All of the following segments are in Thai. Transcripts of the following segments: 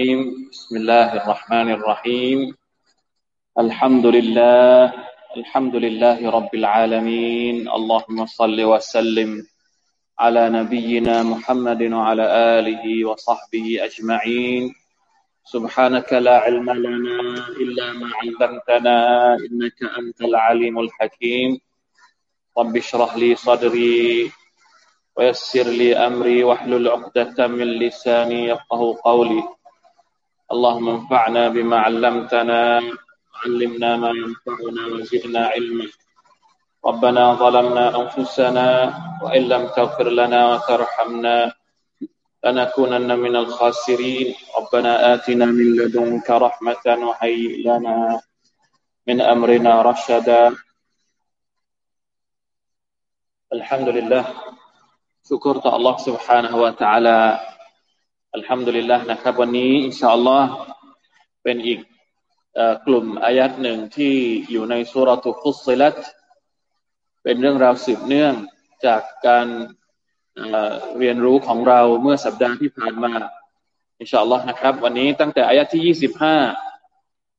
بسم الله الرحمن الرحيم. الحمد لله الحمد لله رب العالمين. اللهم صل وسلم على نبينا محمد وعلى آله وصحبه أجمعين. سبحانك لا علم لنا إلا ما علمتنا إنك أنت العليم الحكيم. رب اشرح لي صدري ويسر لي أمري واحلل عقدة من لساني يفقه قولي. اللهم انفعنا بما علمتنا علمنا ما ينفعنا وزدنا علما. ربنا ظلمنا أنفسنا وإن لم تغفر لنا وترحمنا لنكونن من الخاسرين. ربنا آتنا من لدنك رحمة وهيئ لنا من أمرنا رشدا. الحمد لله. شكرت الله سبحانه وتعالى. الحمد للهนะครับ วันนี้إن شاء الله เป็นอีกกลุ่มอายัดหนึ่งที่อยู่ในسورة فصلتเป็นเรื่องราวสืบเนื่องจากการเรียนรู้ของเราเมื่อสัปดาห์ที่ผ่านมาإن شاء الله นะครับ วันนี้ตั้งแต่อายัดที่ยี่สิบห้า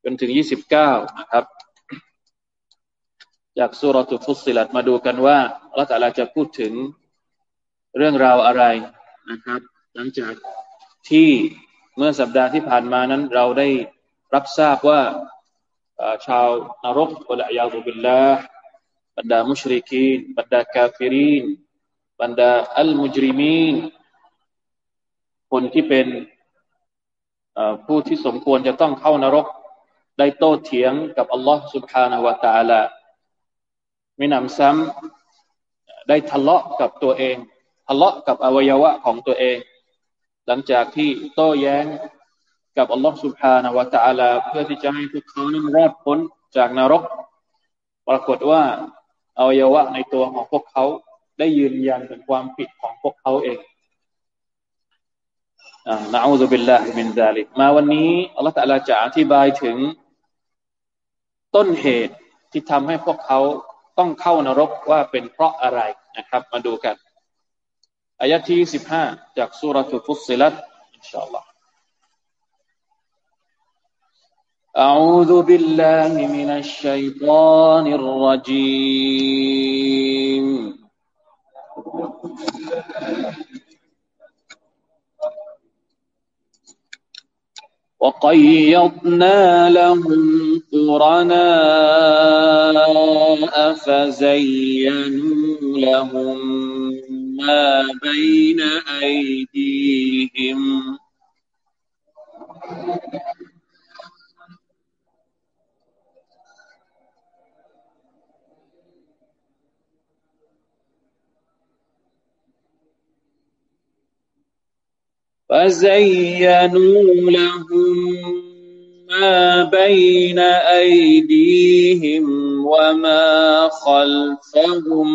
จนถึงยี่สิบเก้านะครับ จากسورة فصلت มาดูกันว่าอัลลอฮฺจะพูดถึงเรื่องราวอะไรนะครับ หลังจาก ที่เมื่อสัปดาห์ที่ผ่านมานั้นเราได้รับทราบว่าชาวนรกอัลยาบุบิลลาบรรดามุชริกีนบรรดากาฟิรีนบรรดาอัลมุจริมีนคนที่เป็นผู้ที่สมควรจะต้องเข้านรก ได้โต้เถียงกับอัลลอฮ์ سبحانه และ تعالى ไม่นำซ้ำได้ทะเลาะกับตัวเองทะเลาะกับอวัยวะของตัวเอง หลังจากที่โต้แย้งกับอัลลอฮฺสุบฮานาวะตะอาลาเพื่อที่จะให้พวกเขานั้นรอดพ้นจากนรก ปรากฏว่าอวัยวะในตัวของพวกเขาได้ยืนยันถึงความผิดของพวกเขาเองนะอูซุบิลลาฮิมินซาลิกมาวันนี้อัลลอฮฺตะอาลาจะอธิบายถึงต้นเหตุที่ทำให้พวกเขาต้องเข้านรกว่าเป็นเพราะอะไรนะครับ มาดูกัน อายะที่สิบห้าจากสุรทูฟุสซิลัตอินชาอัลลอฮ์ أعوذ بالله من الشيطان الرجيم وقيضنا لهم قرناء فزينوا لهم ما بين أيديهم. فزينوا لهم ما بين أيديهم وما خلفهم.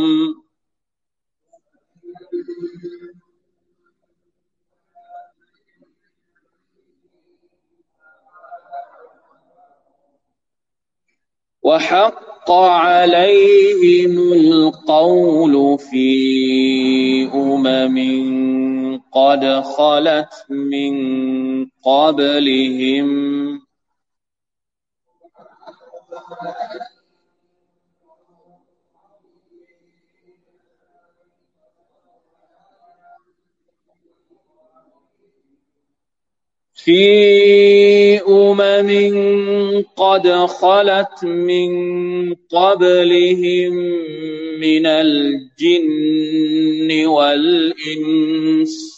وحق عليهم القول في أمم قد خلت من قبلهم في أمم قد خلت من قبلهم من الجن والإنس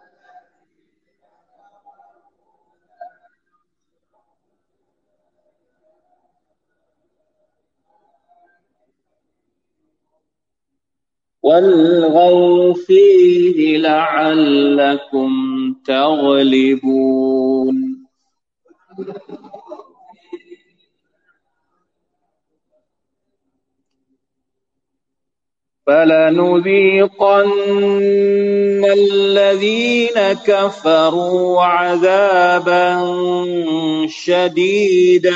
والغوا فيه لعلكم تغلبون فلنذيقن الذين كفروا عذابا شديدا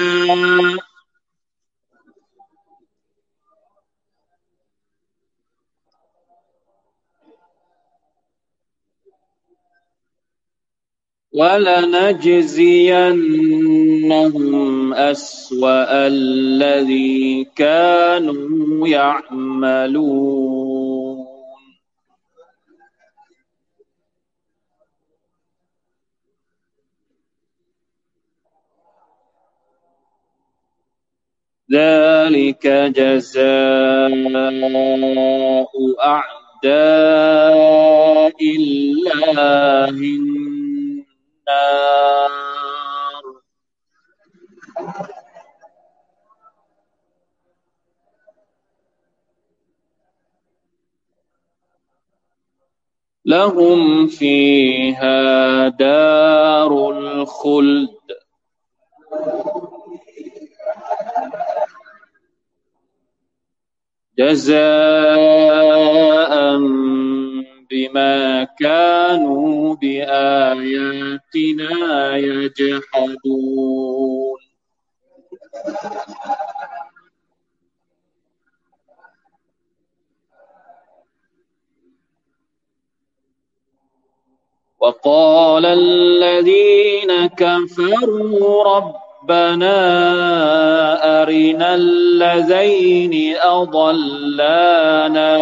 ولنجزينهم أسوأ الذي كانوا يعملون. ذلك جزاء أعداء الله النار. لهم فيها دار الخلد جزاء بما كانوا بآياتنا يجحدون. وقال الذين كفروا ربنا أرنا الذين أضلانا.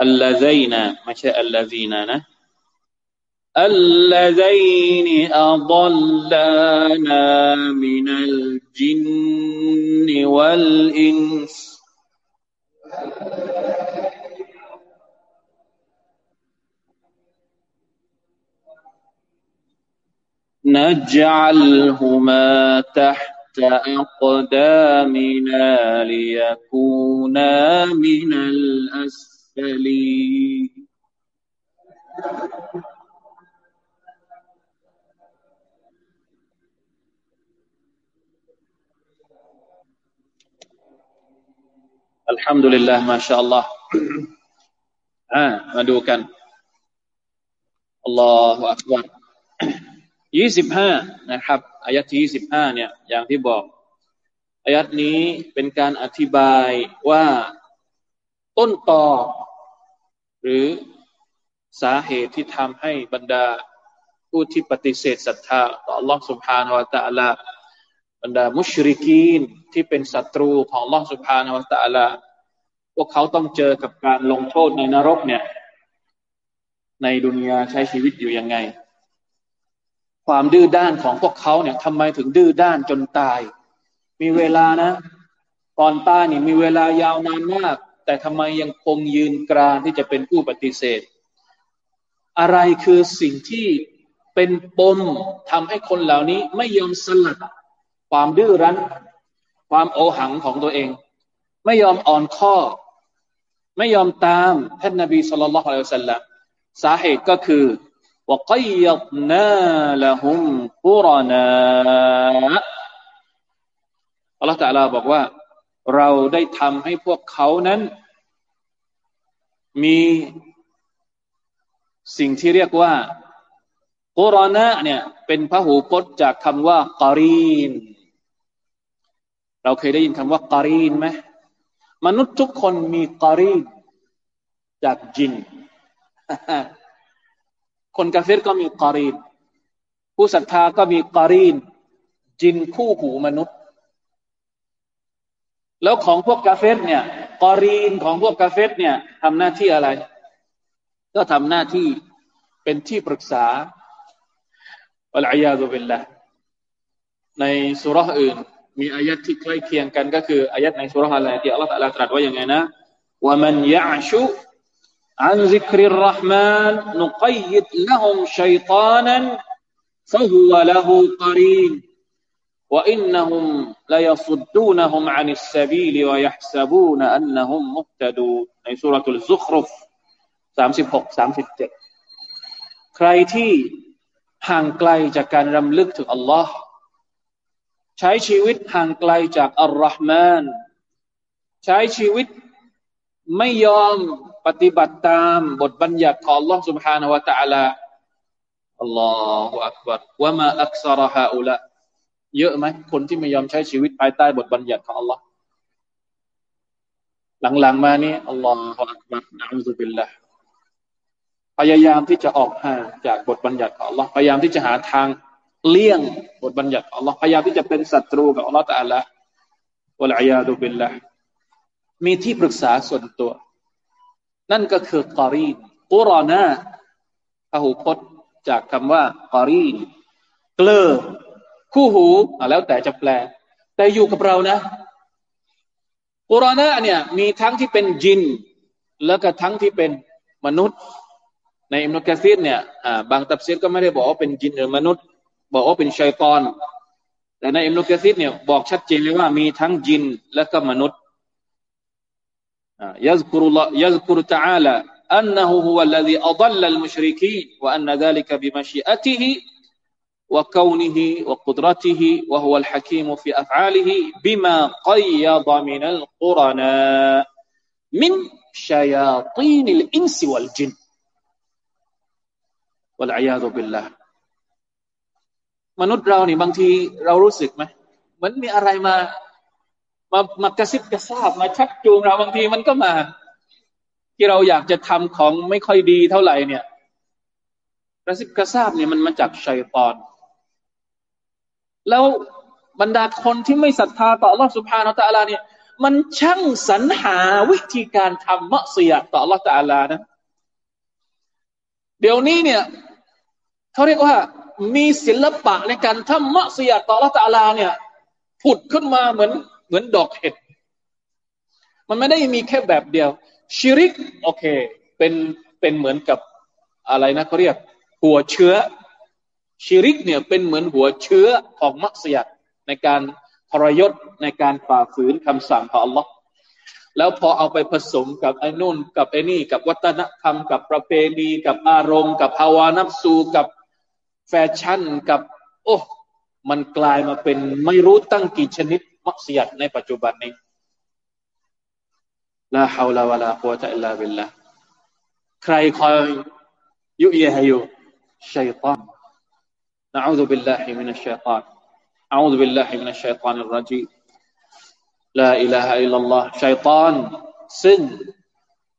اللذين ما شاء الذين نه اللذين أضلانا من الجن والإنس. نجعلهما تحت أقدامنا ليكونا من الأسفلين الحمد لله ما شاء الله อ่ามาดูกันอัลลอฮฺอักบาร ยี่สิบห้านะครับอายัดที่ยี่สิบห้าเนี่ย อย่างที่บอกอายัดนี้เป็นการอธิบายว่าต้นตอหรือสาเหตุที่ทำให้บรรดาผู้ที่ปฏิเสธศรัทธาต่อ Allah سبحانه และ تعالى บรรดามุชริกีนที่เป็นศัตรูของ Allah سبحانه และ تعالى พวกเขาต้องเจอกับการลงโทษในนรกเนี่ย ในดุนยาใช้ชีวิตอยู่ยังไง ความดื้อด้านของพวกเขาเนี่ยทำไมถึงดื้อด้านจนตาย มีเวลานะก่อนตายนี่มีเวลายาวนานมาก แต่ทำไมยังคงยืนกรานที่จะเป็นผู้ปฏิเสธ อะไรคือสิ่งที่เป็นปมทำให้คนเหล่านี้ไม่ยอมสลัด ความดื้อรั้น ความโอหังของตัวเอง ไม่ยอมอ่อนข้อ ไม่ยอมตามท่านนบีสุลต่านละฮ์อัลลอฮฺสาเหตุก็คือ وقيضنا لهم قرناء อัลลอฮฺตะลาบอกว่า เราได้ทำให้พวกเขานั้น มีสิ่งที่เรียกว่ากุรณะเนี่ยเป็นพระหูพจน์จากคำว่าการีน เราเคยได้ยินคำว่าการีนไหมมนุษย์ทุกคนมีการีนจากจิน คนกาเฟรก็มีกอรีน ผู้ศรัทธาก็มีกอรีน จินคู่หูมนุษย์ แล้วของพวกกาเฟรเนี่ยกอรีนของพวกกาเฟรเนี่ยทำหน้าที่อะไร ก็ทำหน้าที่เป็นที่ปรึกษาอัลอยาดุบิลละในสุรษอื่น มีอายัดที่ใกล้เคียงกันก็คืออายัดในสุรษอะไรที่อัลลอฮฺตรัสว่าอย่างไงนะว่ามันยะชุ عن ذكر الرحمن نقيد لهم شيطانا فهو له قرين وإنهم ليصدونهم عن السبيل ويحسبون أنهم مهتدون ในสุรทูลซุครุฟ36 37ใครที่ห่างไกลจากการรำลึกถึงอัลลอฮ์ใช้ชีวิตห่างไกลจากอัลลอฮ์มานใช้ชีวิตไม่ยอม ปฏิบัติตามบทบัญญัติของ Allah سبحانه และ تعالى อัลลอฮฺอักบัรว่ามาอักษรฮาอุละเยอะไหมคนที่ไม่ยอมใช้ชีวิตภายใต้บทบัญญัติของ Allah หลังๆมานี้อัลลอฮฺอักบัรนะอูซุบิลละพยายามที่จะออกห่างจากบทบัญญัติของ Allah พยายามที่จะหาทางเลี่ยงบทบัญญัติของ Allah พยายามที่จะเป็นศัตรูกับ Allah ตะอัลละวะลัยยาดุบิลละมีที่ปรึกษาส่วนตัว นั่นก็คือกอรีนกุรอนาพหูพจน์จากคำว่ากอรีนเกลือคู่หูแล้วแต่จะแปล แต่อยู่กับเรานะกุรอนาเนี่ย มีทั้งที่เป็นจิน แล้วก็ทั้งที่เป็นมนุษย์ ในอิมนุกะซีดเนี่ยบางตับเซีดก็ไม่ได้บอกว่าเป็นจินหรือมนุษย์ บอกว่าเป็นชัยตอน แต่ในอิมนุกะซีดเนี่ยบอกชัดเจนเลยว่ามีทั้งจินและก็มนุษย์ يذكر الله يذكر تعالى أنه هو الذي أضل المشركين وأن ذلك بمشيئته وكونه وقدرته وهو الحكيم في أفعاله بما قيض من القرناء من شياطين الإنس والجن والعياذ بالله มนุษย์เรานี่บางทีเรารู้สึกไหมเหมือนมีอะไรมา มามากระซิบกระซาบมาชักจูงเราบางทีมันก็มา ที่เราอยากจะทำของไม่ค่อยดีเท่าไหร่เนี่ยกระซิบกระซาบเนี่ยมันมาจากชัยตอน แล้วบรรดาคนที่ไม่ศรัทธาต่อ Allah سبحانه และ تعالى เนี่ย มันช่างสรรหาวิธีการทำมะเสียต่อ Allah تعالى นะเดี๋ยวนี้เนี่ยเขาเรียกว่า มีศิลปะในการทำมะเสียต่อ Allah تعالى เนี่ยผุดขึ้นมาเหมือน เหมือนดอกเห็ด มันไม่ได้มีแค่แบบเดียว ชิริก โอเค เป็นเป็นเหมือนกับอะไรนะเขาเรียก หัวเชื้อ ชิริกเนี่ยเป็นเหมือนหัวเชื้อของมักเสียดในการทรยศในการฝ่าฝืนคำสั่งของ Allah แล้วพอเอาไปผสมกับไอ้นู่นกับไอ้นี่ กับวัฒนธรรม กับประเพณี กับอารมณ์ กับภาวานับสูกับแฟชั่นกับ โอ้ มันกลายมาเป็นไม่รู้ตั้งกี่ชนิด มักเสียดในปัจจุบันนี้ลาฮาวลาวะลาควะตะอิลลาบิลละใครคอยยุยให้อยู่ชัยตานนะอูซุบิลลาฮิมินัชชัยตานอะอูซุบิลลาฮิมินัชชัยตานิรรจีลาอิลาฮะอิลลัลลอฮ์ชัยตานซึ่ง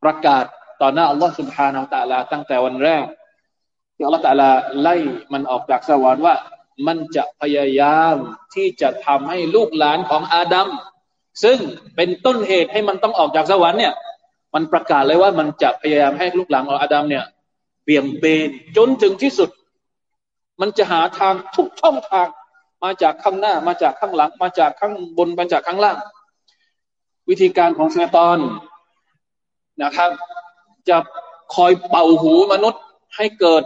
ประกาศต่อหน้าอัลลอฮ์ سبحانه และ تعالى ตั้งแต่วันแรกที่อัลลอฮ์ تعالى ไล่มันออกจากสวรรค์ว่า มันจะพยายามที่จะทำให้ลูกหลานของอาดัมซึ่งเป็นต้นเหตุให้มันต้องออกจากสวรรค์เนี่ย มันประกาศเลยว่ามันจะพยายามให้ลูกหลานของอาดัมเนี่ยเบี่ยงเบนจนถึงที่สุด มันจะหาทางทุกช่องทาง มาจากข้างหน้ามาจากข้างหลัง มาจากข้างบนมาจากข้างล่าง วิธีการของเซตอนนะครับ จะคอยเป่าหูมนุษย์ให้เกิด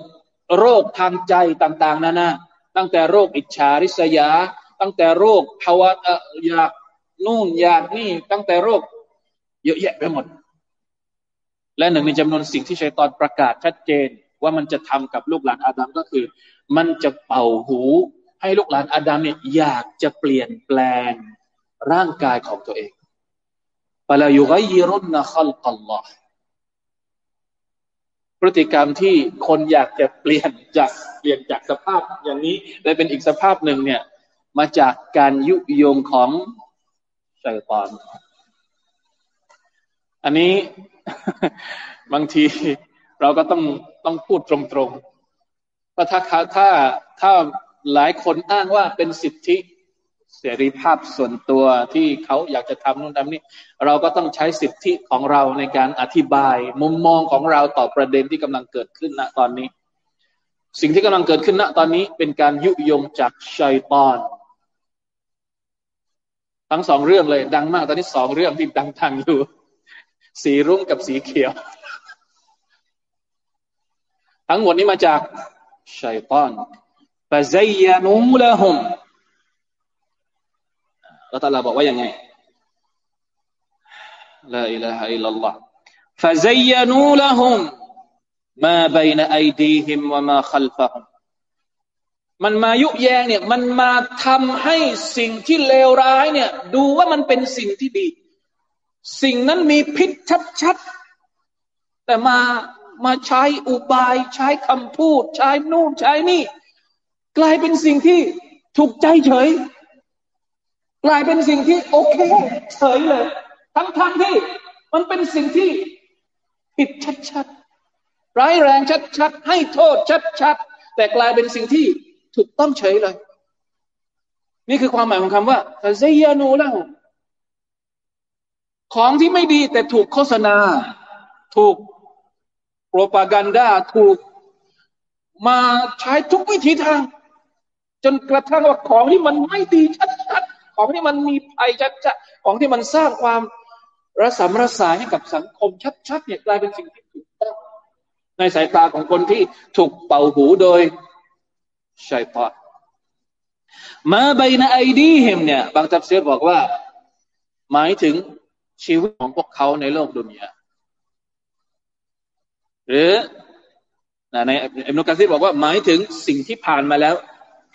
โรคทางใจต่าง ๆนานา ตั้งแต่โรคอิจฉาริษยา ตั้งแต่โรคภาวะอยากนู่นอยากนี่ ตั้งแต่โรค เยอะแยะไปหมด และหนึ่งในจำนวนสิ่งที่ชัยตอนประกาศชัดเจน ว่ามันจะทำกับลูกหลานอาดัมก็คือ มันจะเป่าหู ให้ลูกหลานอาดัมเนี่ยอยากจะเปลี่ยนแปลงร่างกายของตัวเองปลายุกยรุนนะขัลกัลลอฮ์ พฤติกรรมที่คนอยากจะเปลี่ยนจากเปลี่ยนจากสภาพอย่างนี้ไปเป็นอีกสภาพหนึ่งเนี่ย มาจากการยุยงของชัยตอน อันนี้บางทีเราก็ต้องต้องพูดตรงๆเพราถ้าถ้าถ้าหลายคนอ้างว่าเป็นสิทธิ เสรีภาพส่วนตัวที่เขาอยากจะทำนู่นทำนี่เราก็ต้องใช้สิทธิของเราในการอธิบาย มุมมองของเราต่อประเด็นที่กำลังเกิดขึ้นณตอนนี้ สิ่งที่กำลังเกิดขึ้นณตอนนี้เป็นการยุยงจากชัยตอน ทั้งสองเรื่องเลย ดังมาก ตอนนี้สองเรื่องที่ดังทางอยู่ สีรุ้งกับสีเขียว ทั้งหมดนี้มาจากชัยตอนฟะซัยนูละฮุม แล้วตาลาบอกว่ายังไงลาอิลาฮะอิลลัลลอฮ์ฟะซัยนูละฮุมมาบัยนไอดีฮิมวะมาขัลฟะฮุมันมายุแยงเนี่ย มันมาทำให้สิ่งที่เลวร้ายเนี่ย ดูว่ามันเป็นสิ่งที่ดี สิ่งนั้นมีพิษชัดชัดแต่มามาใช้อุบาย ใช้คำพูด ใช้นู่นใช้นี่ กลายเป็นสิ่งที่ถูกใจเฉย กลายเป็นสิ่งที่โอเคเฉยเลย ทั้งๆทที่มันเป็นสิ่งที่ผิดชัดๆ ร้ายแรงชัดๆ ให้โทษชัดๆ แต่กลายเป็นสิ่งที่ถูกต้องเฉยเลย นี่คือความหมายของคำว่าฟาเซียนูแล้วของที่ไม่ดีแต่ถูกโฆษณา ถูกโปรปากันดาถูกมาใช้ทุกวิธีทาง จนกระทั่งว่าของที่มันไม่ดีชัดๆ ของที่มันมีภัยชัดๆของที่มันสร้างความระสำระสายให้กับสังคมชัดๆเนี่ยกลายเป็นสิ่งที่ถูกต้องในสายตาของคนที่ถูกเป่าหูโดยชัยตอมาใบนาไอดีเฮมเนี่ย บางทับเสียบอกว่า หมายถึงชีวิตของพวกเขาในโลกดุนยาหรือในอิมนุกะซีบอกว่าหมายถึงสิ่งที่ผ่านมาแล้ว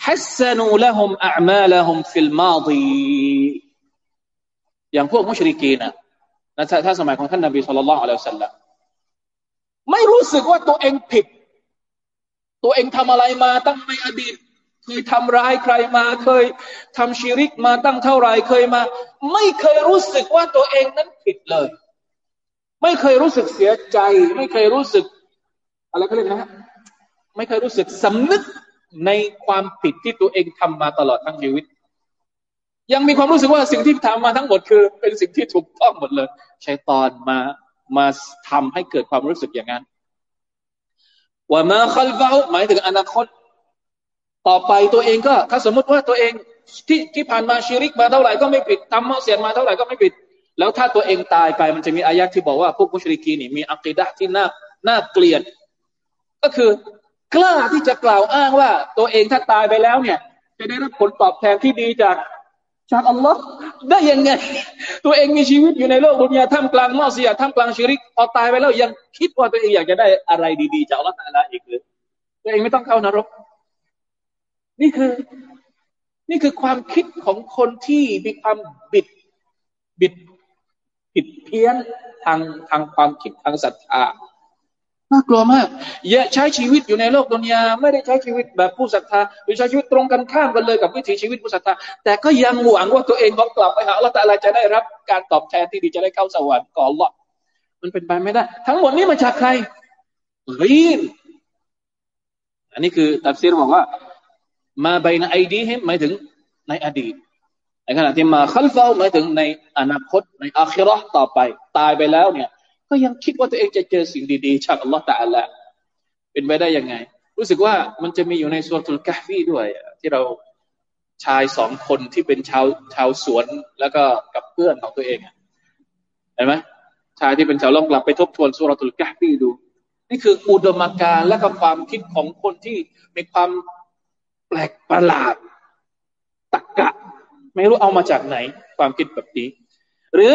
ฮัสนูละฮุมอัลมาละฮุมฟิลมาดีอย่างพวกมุชริกีนะนะถ้าสมัยของท่านนบีสุลต่านละอัลลอฮฺสัลลัมไม่รู้สึกว่าตัวเองผิด ตัวเองทำอะไรมาตั้งในอดีตเคยทำร้ายใครมาเคยทำชีริกมาตั้งเท่าไหร่เคยมา ไม่เคยรู้สึกว่าตัวเองนั้นผิดเลย ไม่เคยรู้สึกเสียใจ ไม่เคยรู้สึก อะไรก็เรียนะไม่เคยรู้สึกสำนึก ในความผิดที่ตัวเองทำมาตลอดทั้งชีวิต ยังมีความรู้สึกว่าสิ่งที่ทำมาทั้งหมดคือ เป็นสิ่งที่ถูกต้องหมดเลยใช้ตอนมามาทำให้เกิดความรู้สึกอย่างนั้นว่ามาคัลฟาหมายถึงอนาคต ต่อไปตัวเองก็ ถ้าสมมติว่าตัวเองที่ที่ผ่านมาชีริกมาเท่าไหร่ก็ไม่ผิดทำมาเสียมาเท่าไหร่ก็ไม่ผิด แล้วถ้าตัวเองตายไปมันจะมีอายะที่บอกว่าพวกมุชริกีนี่มีอักีดะที่น่าน่าเกลียด ก็คือ กล้าที่จะกล่าวอ้างว่า ตัวเองถ้าตายไปแล้วเนี่ย จะได้รับผลตอบแทนที่ดีจากจากอัลลอฮ์ได้ยังไง ตัวเองมีชีวิตอยู่ในโลกดุนยาท่ามกลางมอสียท่ามกลางชีริกพอตายไปแล้วยังคิดว่าตัวเองอยากจะได้อะไรดีๆจากอัลลอฮ์อะไรอีกหรือตัวเองไม่ต้องเข้านรก นี่คือ นี่คือความคิดของคนที่มีความบิดบิดผิดเพี้ยนทางทางความคิดทางศรัทธา น่ากลัวมาก อย่าใช้ชีวิตอยู่ในโลกดุนยา ไม่ได้ใช้ชีวิตแบบผู้ศรัทธาหรือใช้ชีวิตตรงกันข้ามกันเลยกับวิถีชีวิตผู้ศรัทธา แต่ก็ยังหวังว่าตัวเองพอกลับไปหาอัลลอฮฺแต่อะไรจะได้รับการตอบแทนที่ดีจะได้เข้าสวรรค์ก่อนหรอกมันเป็นไปไม่ได้ ทั้งหมดนี้มาจากใครรีนอันนี้คือตัดซีรบอกว่า มาใบในไอดีหมายถึงในอดีตในขณะที่มาคัลฟาหมายถึงในอนาคตในอาคิรอต่อไป ตายไปแล้วเนี่ย ก็ยังคิดว่าตัวเองจะเจอสิ่งดีๆจากอัลลอฮฺตาละเป็นไปได้ยังไง รู้สึกว่ามันจะมีอยู่ในส่วนตุลกาฟีด้วย ที่เราชายสองคนที่เป็นชาวชาวสวนแล้วก็กับเพื่อนของตัวเองเห็นไหมชายที่เป็นชาวล่องกลับไปทบทวนสุรตุลกาฟีดู นี่คืออุดมการณ์และก็ความคิดของคนที่มีความแปลกประหลาดตักกะ ไม่รู้เอามาจากไหน ความคิดแบบนี้ หรือ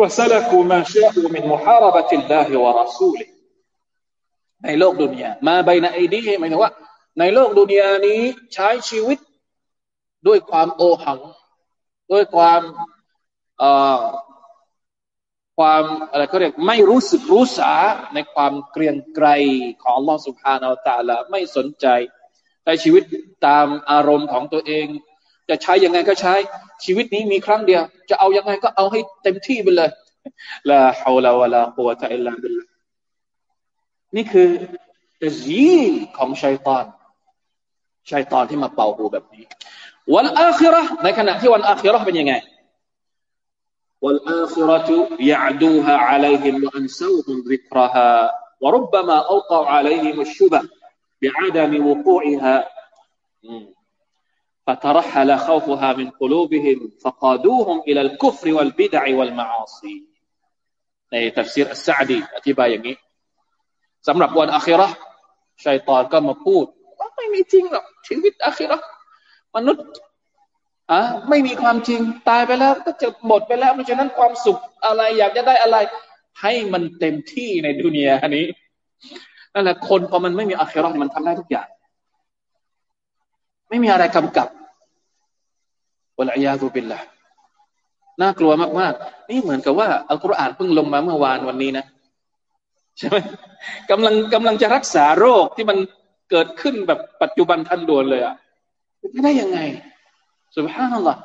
وسلكوا ما شاءوا من محاربة الله ورسوله ในโลกดุนยามาใบในไอดีหมายถึงว่า ในโลกดุนยานี้ใช้ชีวิตด้วยความโอหัง ด้วยความเอ่อความอะไรเขาเรียกไม่รู้สึกรู้สาในความเกรียงไกรของลอสุภานาตาละไม่สนใจใช้ชีวิตตามอารมณ์ของตัวเอง จะใช้ยังไงก็ใช้ชีวิตนี้มีครั้งเดียว จะเอายังไงก็เอาให้เต็มที่ไปเลยลาฮาวลาวะลากุวะตะอิลลาบิลลานี่คือ ตะซีนของชัยตอนชัยตอนที่มาเป่าหูแบบนี้วันอาคิระในขณะที่วันอาคิระเป็นยังไง والآخرة يعدوها عليهم وأنسوهم ذكرها وربما أوقع عليهم الشبه بعدم وقوعها فترحل خوفها من قلوبهم فقادوهم إلى الكفر والبدع والمعاصي ในตัฟซีรอัสซาดีอธิบายอย่างนี้สำหรับวันอาคิรอชัยตอนก็มาพูดว่าไม่มีจริงหรอกชีวิตอาคิรอมนุษย์อ่ะไม่มีความจริงตายไปแล้ว ก็จะหมดไปแล้วเพราะฉะนั้นความสุขอะไร อยากจะได้อะไร ให้มันเต็มที่ในดุนยานี้นั่นแหละคนพอมันไม่มีอาคิรอมันทำได้ทุกอย่าง ไม่มีอะไรกำกับวะลัยาตุบิลละน่ากลัวมากๆ นี่เหมือนกับว่าอัลกุรอานเพิ่งลงมาเมื่อวานวันนี้นะใช่ไหมกำลังกำลังจะรักษาโรคที่มันเกิดขึ้นแบบปัจจุบันทันด่วนเลยอะจะได้ยังไงสุบฮานัลลอฮ์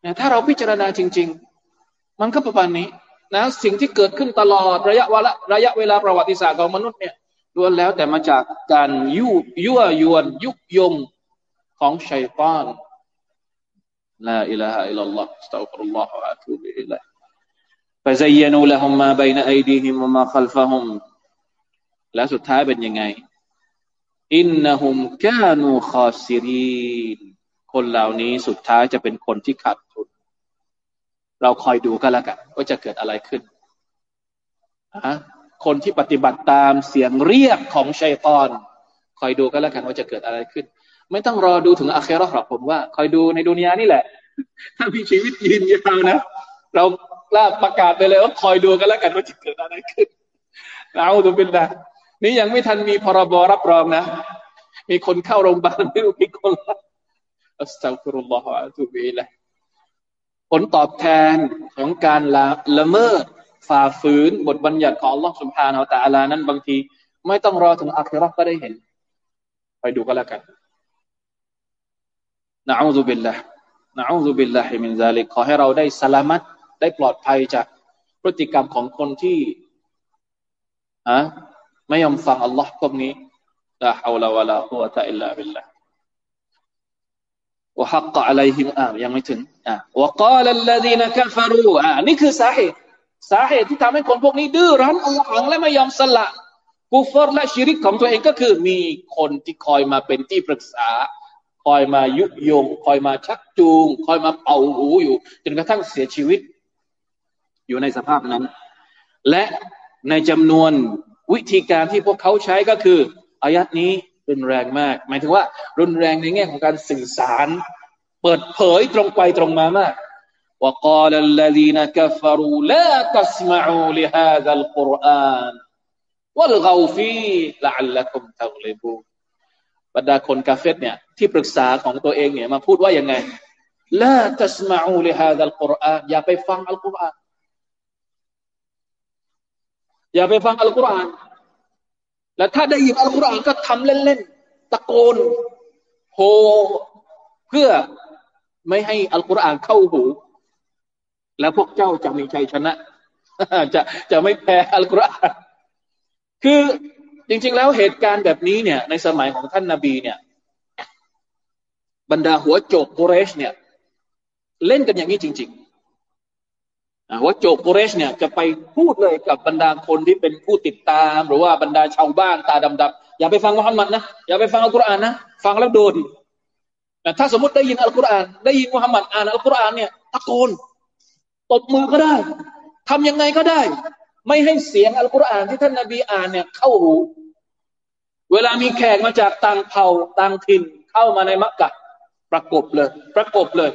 เนี่ยถ้าเราพิจารณาจริง ๆ มันก็ประมาณนี้นะสิ่งที่เกิดขึ้นตลอดระยะเวลาระยะเวลาประวัติศาสตร์ของมนุษย์เนี่ยล้วนแล้วแต่มาจากการยุยั่วยวนยุยง ของชัยตานลาอิลาฮะอิลลัลลอฮ์สตัฆฟิรุลลอฮ์วะอะตูบิอิลัย فزينوا لهم ما بين أيديهم وما خلفهم และสุดท้ายเป็นยังไงอินนะฮุมกานูคอซิรีนคนเหล่านี้สุดท้ายจะเป็นคนที่ขาดทุน เราคอยดูก็แล้วกันว่าจะเกิดอะไรขึ้นอะคนที่ปฏิบัติตามเสียงเรียกของชัยตอน คอยดูก็แล้วกันว่าจะเกิดอะไรขึ้น ไม่ต้องรอดูถึงอาเครอหรอกผมว่า คอยดูในดุนยานี่แหละ ถ้ามีชีวิตยืนยาวนะ เราล้าประกาศไปเลยว่าคอยดูกันแล้วกันว่าจะเกิดอะไรขึ้นเอาดูเป็นนะนี่ยังไม่ทันมีพรบรับรองนะ มีคนเข้าโรงพยาบาลไม่รู้กี่คนแล้วأستغفر الله وأتوب إليه ผลตอบแทนของการละละเมิดฝ่าฝืนบทบัญญัติของอัลลอฮฺ سبحانه وتعالى นั้นบางที ไม่ต้องรอถึงآخرة ก็ได้เห็น ไปดูกันแล้วกัน نعوذ بالله نعوذ بالله من ذلك ขอให้เราได้سلامةได้ปลอดภัยจากพฤติกรรมของคนที่อะไม่ยอมฟังอัลลอฮ์พวกนี้ลาฮาวลาวะลาฮุวะตะอิลลาบิลลาห์วะฮักกะอะลัยฮิมอ่ายังไม่ถึงอ่าวะกาลัลลซีนกัฟรูอ่านี่คือสาเหตุสาเหตุที่ทำให้คนพวกนี้ดื้อรั้นอัลลอฮ์และไม่ยอมสละกุฟรและชิริกของตัวเองก็คือมีคนที่คอยมาเป็นที่ปรึกษา คอยมายุยง คอยมาชักจูง คอยมาเป่าหูอยู่ จนกระทั่งเสียชีวิต อยู่ในสภาพนั้น และในจำนวนวิธีการที่พวกเขาใช้ก็คืออายัดนี้รุนแรงมาก หมายถึงว่า รุนแรงในแง่ของการสื่อสาร เปิดเผยตรงไปตรงมามาก وقال الذين كفروا لا تسمعوا لهذا القرآن والغوا فيه لعلكم تغلبون บรรดาคนกาเฟตเนี่ยที่ปรึกษาของตัวเองเนี่ยมาพูดว่ายังไงละตัสมาอูลิฮาดัลกุรอานอย่าไปฟังอัลกุรอานอย่าไปฟังอัลกุรอานและถ้าได้ยินอัลกุรอานก็ทำเล่นๆตะโกนโฮเพื่อไม่ให้อัลกุรอานเข้าหู แล้วพวกเจ้าจะมีชัยชนะ จะจะไม่แพ้อัลกุรอานคือ จริง ๆ แล้วเหตุการณ์แบบนี้เนี่ย ในสมัยของท่านนาบีเนี่ย บรรดาหัวโจกกุเรชเนี่ย เล่นกันอย่างนี้จริงๆว่าโจกกุเรชเนี่ยจะไปพูดเลยกับบรรดาคนที่เป็นผู้ติดตาม หรือว่าบรรดาชาวบ้านตาดำๆอย่าไปฟังมุฮัมมัดนะอย่าไปฟังอัลกุรอานนะฟังแล้วโดนแต่ถ้าสมมติได้ยินอัลกุรอานได้ยินมุฮัมมัดอ่านอัลกุรอานเนี่ยตะโกนตบมือก็ได้ทำยังไงก็ได้ ไม่ให้เสียงอัลกุรอานที่ท่านนาบีอ่านเนี่ยเข้าหู เวลามีแขกมาจากต่างเผ่าต่างถิ่นเข้ามาในมักกะฮฺประกบเลย ประกบเลย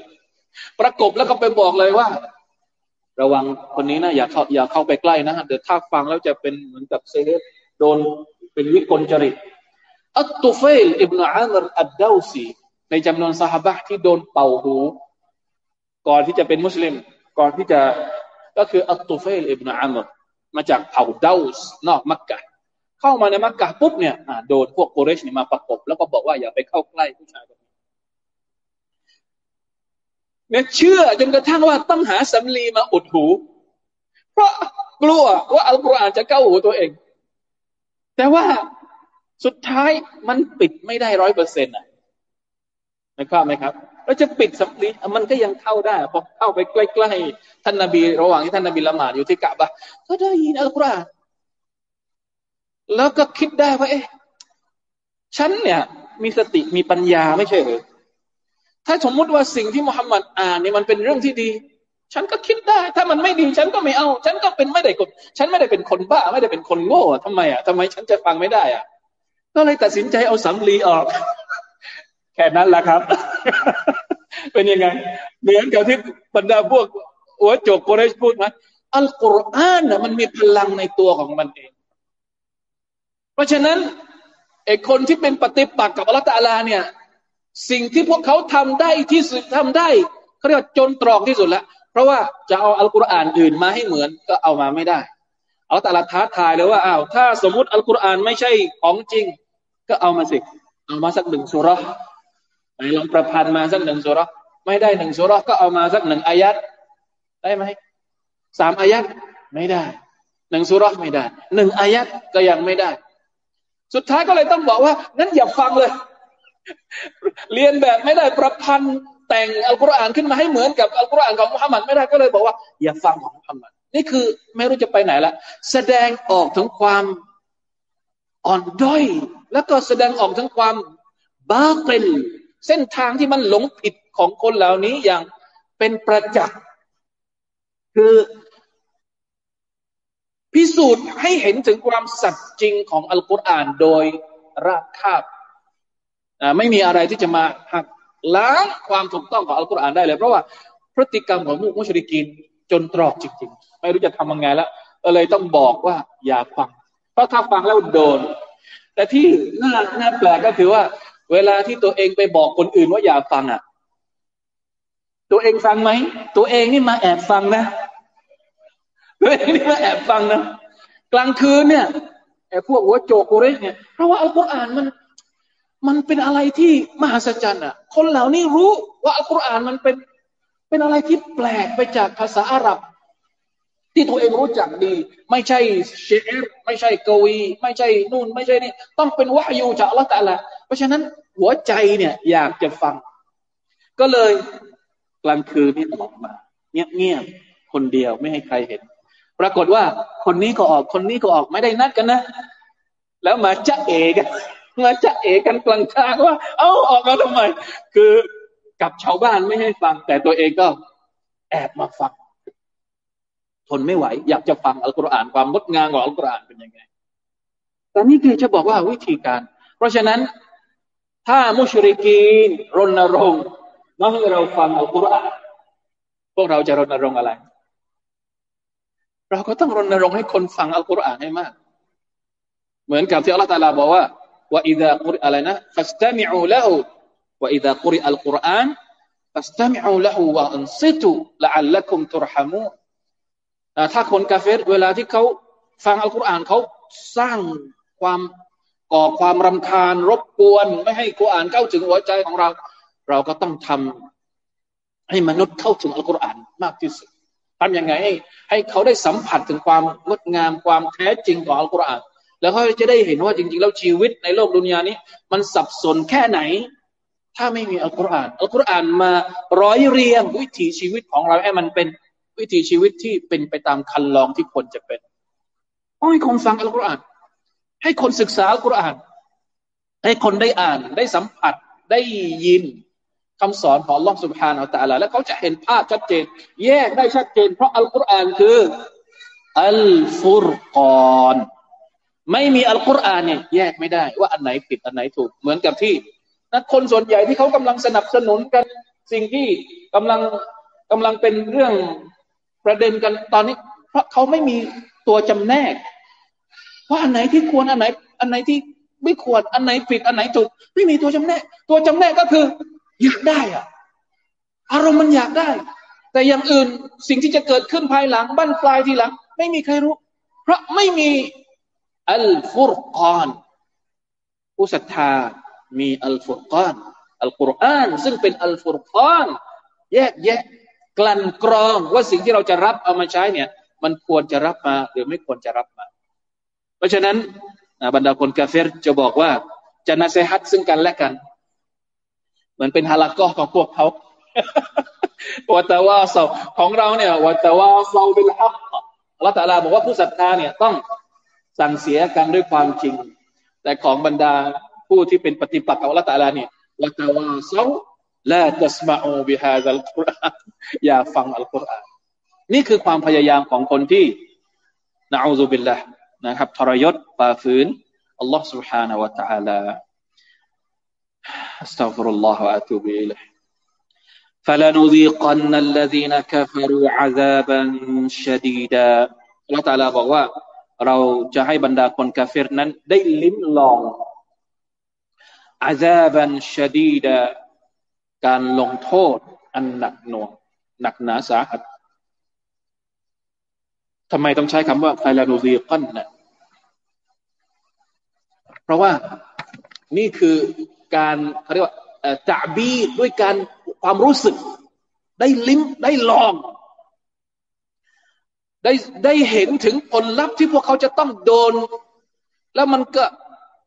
ประกบแล้วก็ไปบอกเลยว่า ระวังคนนี้นะอย่าเข้าอย่าเข้าไปใกล้นะเดี๋ยวถ้าฟังแล้วจะเป็นเหมือนกับเซเลสโดนเป็นวิกลจริตอัตตุเฟลอิบนาอัมรอัดดาวซีในจำนวนصحابة ที่โดนเป่าหู ก่อนที่จะเป็นมุสลิม ก่อนที่จะก็คืออัตตุเฟลอิบนาอัมร มาจากเผ่าดาวส์นอกมักกะเข้ามาในมักกะปุ๊บเนี่ยโดนพวกโกเรชนี่มาประกบแล้วก็บอกว่าอย่าไปเข้าใกล้ผู้ชายเนี่ยเชื่อจนกระทั่งว่าต้องหาสำลีมาอุดหู เพราะกลัวว่าอัลกุรอานจะเข้าหูตัวเอง แต่ว่าสุดท้ายมันปิดไม่ได้ร้อยเปอร์เซ็นต์อะนะครับไหมครับ เราจะปิดสำลีมันก็ยังเข้าได้พอเข้าไปใกล้ๆท่านนาบี ระหว่างที่ท่านนาบีละหมาดอยู่ที่กะบะก็ได้ยินอัลกุรอานแล้วก็คิดได้ว่า เอ๊ะฉันเนี่ย มีสติมีปัญญาไม่ใช่หรือถ้าสมมุติว่าสิ่งที่มุฮัมมัดอ่านนี่มันเป็นเรื่องที่ดี ฉันก็คิดได้ ถ้ามันไม่ดีฉันก็ไม่เอา ฉันก็เป็นไม่ได้คนฉันไม่ได้เป็นคนบ้า ไม่ได้เป็นคนโง่ทำไมอะทำไมฉันจะฟังไม่ได้อะก็เลยตัดสินใจเอาสำลีออก แค่นั้นแหละครับ เป็นยังไง เหมือนกับที่บรรดาพวกหัวโจกโกเรชพูดไหมอัลกุรอานน่ะมันมีพลังในตัวของมันเอง เพราะฉะนั้นไอ้คนที่เป็นปฏิปักษ์กับอัลตาลาเนี่ย สิ่งที่พวกเขาทำได้ที่สุดทำได้เขาเรียกว่าจนตรอกที่สุดล้วเพราะว่าจะเอาอัลกุรอานอื่นมาให้เหมือนก็เอามาไม่ได้เอาแต่ละท้าทายเลยว่าอ้าวถ้าสมมุติอัลกุรอานไม่ใช่ของจริง ก็เอามาสิเอามาสักหนึ่งสุรไหนลองประพันธ์มาสักหนึ่งสุร ไม่ได้หนึ่งสุรก็เอามาสักหนึ่งอายัดได้ไหมสามอายัดไม่ได้หนึ่งสุรไม่ได้หนึ่งอายัดก็ยังไม่ได้ สุดท้ายก็เลยต้องบอกว่างั้นอย่าฟังเลย เรียนแบบไม่ได้ประพันธ์แต่งอัลกุรอานขึ้นมาให้เหมือนกับอัลกุรอานของมุฮัมมัดไม่ได้ก็เลยบอกว่า อย่าฟังของมุฮัมมัดนี่คือไม่รู้จะไปไหนละแสดงออกถึงความอ่อนด้อย แล้วก็แสดงออกถึงความบ้าเป็นเส้นทางที่มันหลงผิด ของคนเหล่านี้อย่างเป็นประจักษ์คือพิสูจน์ให้เห็นถึงความสัตย์จริงของอัลกุรอานโดยรากคาบไม่มีอะไรที่จะมาหักล้างความถูกต้องของอัลกุรอานได้เลย เพราะว่าพฤติกรรมของมุชริกินจนตรอกจริงๆ ไม่รู้จะทำยังไงแล้วก็เลยต้องบอกว่าอย่าฟัง เพราะถ้าฟังแล้วโดน แต่ที่น่าน่าแปลกก็คือว่า เวลาที่ตัวเองไปบอกคนอื่นว่าอย่าฟังอะ ตัวเองฟังไหม ตัวเองนี่มาแอบฟังนะ ตัวเองนี่มาแอบฟังนะ กลางคืนเนี่ยไอ้พวกหัวโจกโกเรสเนี่ย เพราะว่าอัลกุรอานมัน มันเป็นอะไรที่มหัศจรรย์อะ คนเหล่านี้รู้ว่าอัลกุรอานมันเป็น เป็นอะไรที่แปลกไปจากภาษาอาหรับ ที่ตัวเองรู้จักดี ไม่ใช่เชฟไม่ใช่กวี ไม่ใช่นู่น ไม่ใช่นี่ ต้องเป็นวะยูจากอัลลอฮฺแต่ละเพราะฉะนั้นหัวใจเนี่ยอยากจะฟัง ก็เลย กลางคืนนี่ออกมา เงียบๆคนเดียวไม่ให้ใครเห็น ปรากฏว่าคนนี้ก็ออกคนนี้ก็ออกไม่ได้นัดกันนะ แล้วมาจะเอกันมาจะเอกันกลางทางว่า เอ้าออกมาทำไมคือกับชาวบ้านไม่ให้ฟัง แต่ตัวเองก็แอบมาฟังทนไม่ไหว อยากจะฟังอัลกุรอานความงดงามของอัลกุรอานเป็นยังไงแต่นี่คือจะบอกว่าวิธีการ เพราะฉะนั้นถ้ามุชริกีนรณรงค์ นอกจากเราฟังอัลกุรอานพวกเราจะรณรงค์อะไร เราก็ต้องรณรงค์ให้คนฟังอัลกุรอานให้มาก เหมือนกับที่อัลลอฮฺตาลาบอกว่าว่าอิดะกุรอะไรนะฟัสตามิอูละหูว่าอิดะกุรอัลกุรอานฟัสตามิอูละหูว่าอันซิตุละอัลละคุมตุรฮามูถ้าคนกาเฟรเวลาที่เขาฟังอัลกุรอานเขาสร้างความก่อความรำคาญรบกวน ไม่ให้กุรอานเข้าถึงหัวใจของเรา เราก็ต้องทำให้มนุษย์เข้าถึงอัลกุรอานมากที่สุดทำยังไงให้ให้เขาได้สัมผัสถึงความงดงามความแท้จริงของอัลกุรอานแล้วเขาจะได้เห็นว่าจริง ๆ แล้วชีวิตในโลกดุนยานี้ มันสับสนแค่ไหน ถ้าไม่มีอัลกุรอานอัลกุรอานมาร้อยเรียงวิถีชีวิตของเราให้มันเป็นวิถีชีวิตที่เป็นไปตามคันลองที่ควรจะเป็นต้องให้คนฟังอัลกุรอาน ให้คนศึกษาอัลกุรอาน ให้คนได้อ่านได้สัมผัสได้ยิน คำสอนของลอสุบฮานอัลตะลาแล้วเขาจะเห็นภาพชัดเจน แยกได้ชัดเจน เพราะอัลกุรอานคืออัลฟุรกอนไม่มีอัลกุรอานเนี่ยแยกไม่ได้ว่าอันไหนผิดอันไหนถูก เหมือนกับที่นักคนส่วนใหญ่ที่เขากำลังสนับสนุนกันสิ่งที่กำลังกำลังเป็นเรื่องประเด็นกันตอนนี้ เพราะเขาไม่มีตัวจำแนก ว่าอันไหนที่ควรอันไหน อันไหนที่ไม่ควรอันไหนผิดอันไหนถูก ไม่มีตัวจำแนก ตัวจำแนกก็คือ อยากได้อะอารมณ์มันอยากได้ แต่อย่างอื่นสิ่งที่จะเกิดขึ้นภายหลังบั้นปลายทีหลัง ไม่มีใครรู้ เพราะไม่มีอัลฟุรกานผู้ศรัทธามีอัลฟุรกานอัลกุรอานซึ่งเป็นอัลฟุรกานแยกแยะกลั่นกรองว่าสิ่งที่เราจะรับเอามาใช้เนี่ย มันควรจะรับมาหรือไม่ควรจะรับมา เพราะฉะนั้นบรรดาคนกาเฟรจะบอกว่าจะนาเซฮัตซึ่งกันและกัน มือนเป็นฮาลักก็ของพวกเขาวัตวาเซาของเราเนี่ยวัตวาเซาเป็นอัลอัลลอฮฺตาลาบอกว่าผู้ศรัทธาเนี่ยต้องสั่งเสียกันด้วยความจริง แต่ของบรรดาผู้ที่เป็นปฏิปักษ์กับอัลลอฮฺตาลาเนี่ยวัตวาเซาละตัสมาอูบิฮาซัลกุรอานอย่าฟังอัลกุรอานนี่คือความพยายามของคนที่นะอูซุบิลละนะครับทรยศฝ่าฝืนอัลลอฮฺ سبحانه และ تعالى استغفر الله واتوب اليه فلنذيقن الذين كفروا عذابا شديدا อัลลอฮฺตาลาบอกว่า เราจะให้บรรดาคนกาเฟรนั้น ได้ลิ้มลองอาซาบันชดีดาการลงโทษ อันหนักหน่วงหนักหนาสาหัสทำไมต้องใช้คำว่าไฟลานูซีกันนะเพราะว่านี่คือ การเขาเรียกว่าตาบีด้วยการความรู้สึก ได้ลิ้มได้ลอง ได้ได้เห็นถึงผลลัพธ์ที่พวกเขาจะต้องโดน แล้วมันก็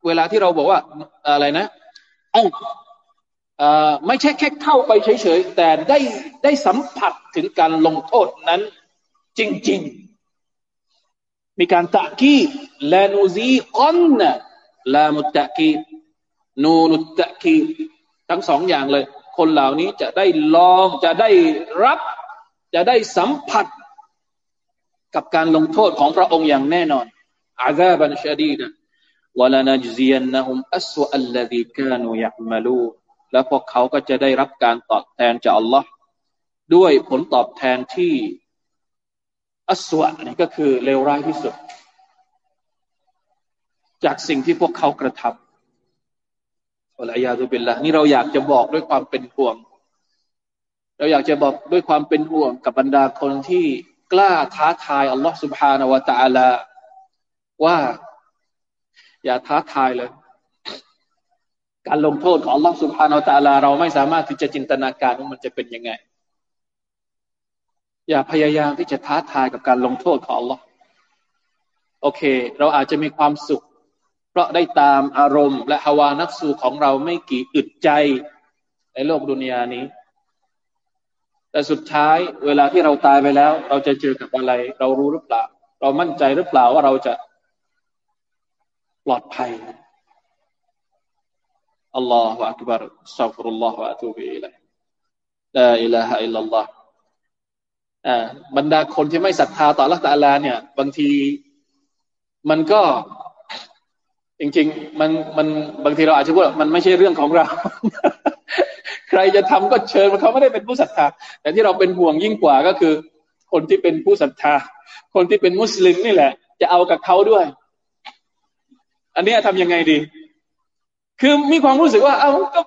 เวลาที่เราบอกว่าอะไรนะเอ้าไม่ใช่แค่เข้าไปเฉยๆ แต่ได้ได้สัมผัสถึงการลงโทษนั้น จริง ๆ มีการตะกี้ลานูซีกอนลามุตตะกี นูนุตะกีทั้งสองอย่างเลย คนเหล่านี้จะได้ลองจะได้รับ จะได้สัมผัส กับการลงโทษของพระองค์อย่างแน่นอนอาซาบันชาดีนะวะลานัจซียนนะฮุมอัสวอัลลดีกานูยักมาลูแล้วพวกเขาก็จะได้รับการตอบแทนจากอัลลอฮ์ด้วยผลตอบแทนที่อัสวะนี่ก็คือเลวร้ายที่สุด จากสิ่งที่พวกเขากระทำ อัลอยาตุบิลละนี่เราอยากจะบอกด้วยความเป็นห่วง เราอยากจะบอกด้วยความเป็นห่วงกับบรรดาคนที่กล้าท้าทายอัลลอฮฺสุบฮานาวะตะอาลาว่า อย่าท้าทายเลย การลงโทษของอัลลอฮฺสุบฮานาวะตะอาลา เราไม่สามารถที่จะจินตนาการว่ามันจะเป็นยังไง อย่าพยายามที่จะท้าทายกับการลงโทษของอัลลอฮ์โอเค เราอาจจะมีความสุข เพราะได้ตามอารมณ์ และฮาวานักสูของเราไม่กี่อึดใจในโลกدنيا นี้ แต่สุดท้ายเวลาที่เราตายไปแล้ว เราจะเจอกับอะไร เรารู้หรือเปล่า เรามั่นใจหรือเปล่าว่าเราจะปลอดภัยالله أكبر أستغفر الله وأتوب إليه لا إله إلا الله บรรดาคนที่ไม่ศรัทธาต่อ الله تعالى เนี่ย บางทีมันก็ จริง ๆ มันมันบางทีเราอาจจะพูดมันไม่ใช่เรื่องของเรา ใครจะทำก็เชิญเขาไม่ได้เป็นผู้ศรัทธา แต่ที่เราเป็นห่วงยิ่งกว่าก็คือ คนที่เป็นผู้ศรัทธา คนที่เป็นมุสลิมนี่แหละ จะเอากับเขาด้วย อันนี้ทำยังไงดี คือมีความรู้สึกว่า เอาก็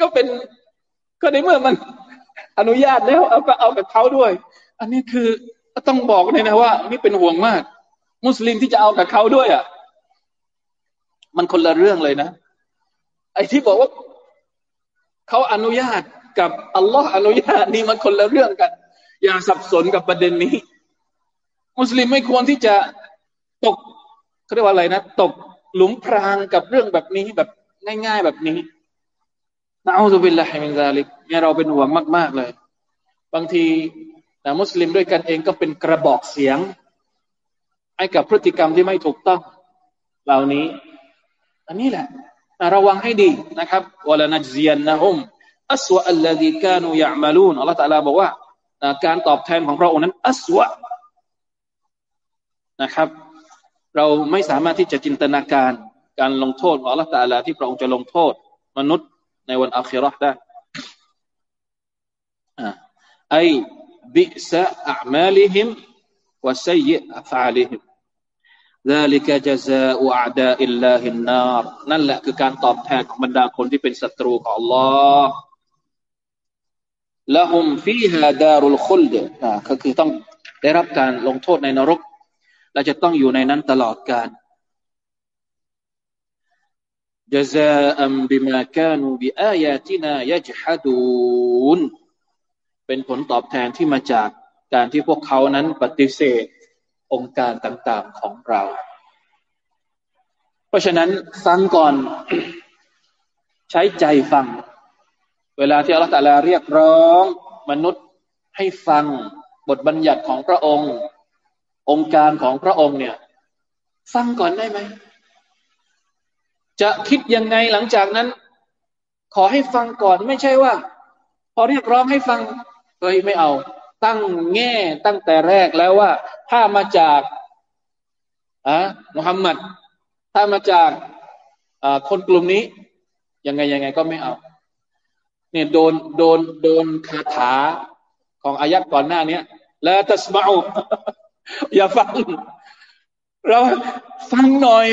ก็เป็น ก็ในเมื่อมันอนุญาตแล้วเอาก็เอากับเขาด้วย อันนี้คือต้องบอกเลยนะว่า นี่เป็นห่วงมาก มุสลิมที่จะเอากับเขาด้วยอะ มันคนละเรื่องเลยนะ ไอ้ที่บอกว่าเขาอนุญาตกับอัลลอฮ์อนุญาตนี่มันคนละเรื่องกัน อย่าสับสนกับประเด็นนี้ มุสลิมไม่ควรที่จะตกเขาเรียกว่าอะไรนะตกหลุมพรางกับเรื่องแบบนี้แบบง่าย ๆ แบบนี้นะอูซุบิลลาฮิมินซาลิกเนี่ยเราเป็นห่วงมาก ๆเลย บางทีนะมุสลิมด้วยกันเองก็เป็นกระบอกเสียง ให้กับพฤติกรรมที่ไม่ถูกต้อง เหล่านี้ อันนี้แหละระวังให้ดีนะครับวลานัจซียนนะฮุมอัสวะอัลลดีกานูยะมาลูนอัลลอฮฺตะลาบอกว่าการตอบแทนของพระองค์นั้นอัสวะนะครับ เราไม่สามารถที่จะจินตนาการการลงโทษของอัลลอฮฺตะลาที่พระองค์จะลงโทษ มนุษย์ในวัน آخرة ได้ أي بسوء أعمالهم وسيئ أفعالهم ذلك جزاء أعداء الله النار นั่นแหละคือการตอบแทนของบรรดาคนที่เป็นศัตรูของ Allah ละหุมฟีฮาดารุลคุลดนะก็คือต้องได้รับการลงโทษในนรก และจะต้องอยู่ในนั้นตลอดกาล جزاء بما كانوا بآياتنا يجحدون เป็นผลตอบแทนที่มาจากการที่พวกเขานั้นปฏิเสธ องค์การต่างๆของเรา เพราะฉะนั้นฟังก่อนใช้ใจฟัง เวลาที่อัลลอฮฺตะลาเรียกร้องมนุษย์ให้ฟังบทบัญญัติของพระองค์ องค์การของพระองค์เนี่ย ฟังก่อนได้ไหม จะคิดยังไงหลังจากนั้น ขอให้ฟังก่อนไม่ใช่ว่า พอเรียกร้องให้ฟังเฮ้ยไม่เอา ตั้งแง่ตั้งแต่แรกแล้วว่า ถ้ามาจากอะมุฮัมมัดถ้ามาจากคนกลุ่มนี้ ยังไงยังไงก็ไม่เอา เนี่ยโดนโดนโดนคาถาของอายัดก่อนหน้านี้แล้วตัสมาอย่าฟัง เราฟังหน่อย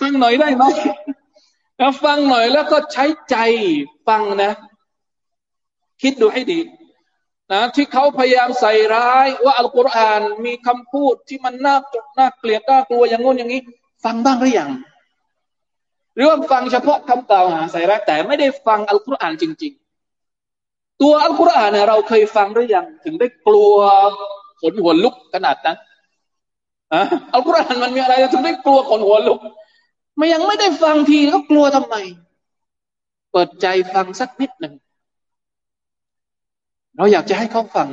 ฟังหน่อยได้ไหมแล้วฟังหน่อยแล้วก็ใช้ใจฟังนะ คิดดูให้ดี นะที่เขาพยายามใส่ร้าย ว่าอัลกุรอานมีคำพูดที่มันน่าน่าเกลียดน่ากลัวอย่างงู้นอย่างนี้ ฟังบ้างหรือยังหรือว่าฟังเฉพาะคำกล่าวหาใส่ร้ายแต่ไม่ได้ฟังอัลกุรอานจริง ๆ ตัวอัลกุรอานเนี่ยเราเคยฟังหรือยังถึงได้กลัวขนหัวลุกขนาดนั้นอัลกุรอานมันมีอะไรถึงได้กลัวขนหัวลุกมันยังไม่ได้ฟังทีแล้วกลัวทำไม เปิดใจฟังสักนิดหนึ่ง เราอยากจะให้เขาฟัง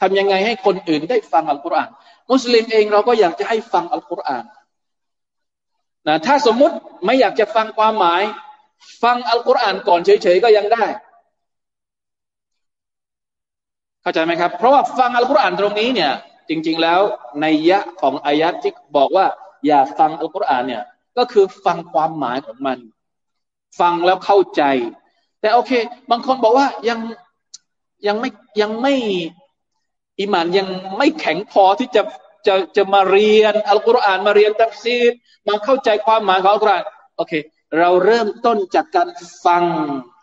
ทำยังไงให้คนอื่นได้ฟังอัลกุรอาน มุสลิมเองเราก็อยากจะให้ฟังอัลกุรอานนะถ้าสมมุติไม่อยากจะฟังความหมาย ฟังอัลกุรอานก่อนเฉยๆก็ยังได้ เข้าใจไหมครับ เพราะว่าฟังอัลกุรอานตรงนี้เนี่ย จริง ๆแล้วในยะของอายัดที่บอกว่า อย่าฟังอัลกุรอานเนี่ย ก็คือฟังความหมายของมัน ฟังแล้วเข้าใจ แต่โอเค บางคนบอกว่ายัง ยังไม่ยังไม่อิมานยังไม่แข็งพอที่จะจะจะมาเรียนอัลกุรอานมาเรียนตัฟซีดมาเข้าใจความหมายของอัลกุรอานโอเค เราเริ่มต้นจากการฟัง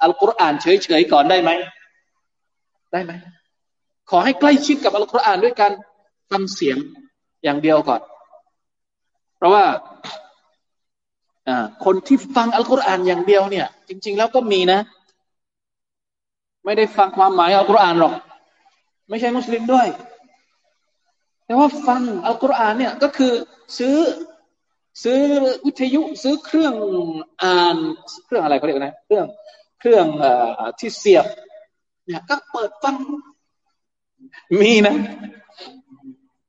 อัลกุรอานเฉยๆก่อนได้ไหมได้ไหมขอให้ใกล้ชิดกับอัลกุรอานด้วยการฟังเสียงอย่างเดียวก่อน เพราะว่าคนที่ฟังอัลกุรอานอย่างเดียวเนี่ย จริง ๆ แล้วก็มีนะ ไม่ได้ฟังความหมายอัลกุรอานหรอก ไม่ใช่มุสลิมด้วย แต่ว่าฟังอัลกุรอานเนี่ยก็คือซื้อซื้อวิทยุซื้อเครื่องอ่านเครื่องอะไรเขาเรียกนะเครื่องเครื่องอที่เสียบเนี่ยก็เปิดฟัง มีนะ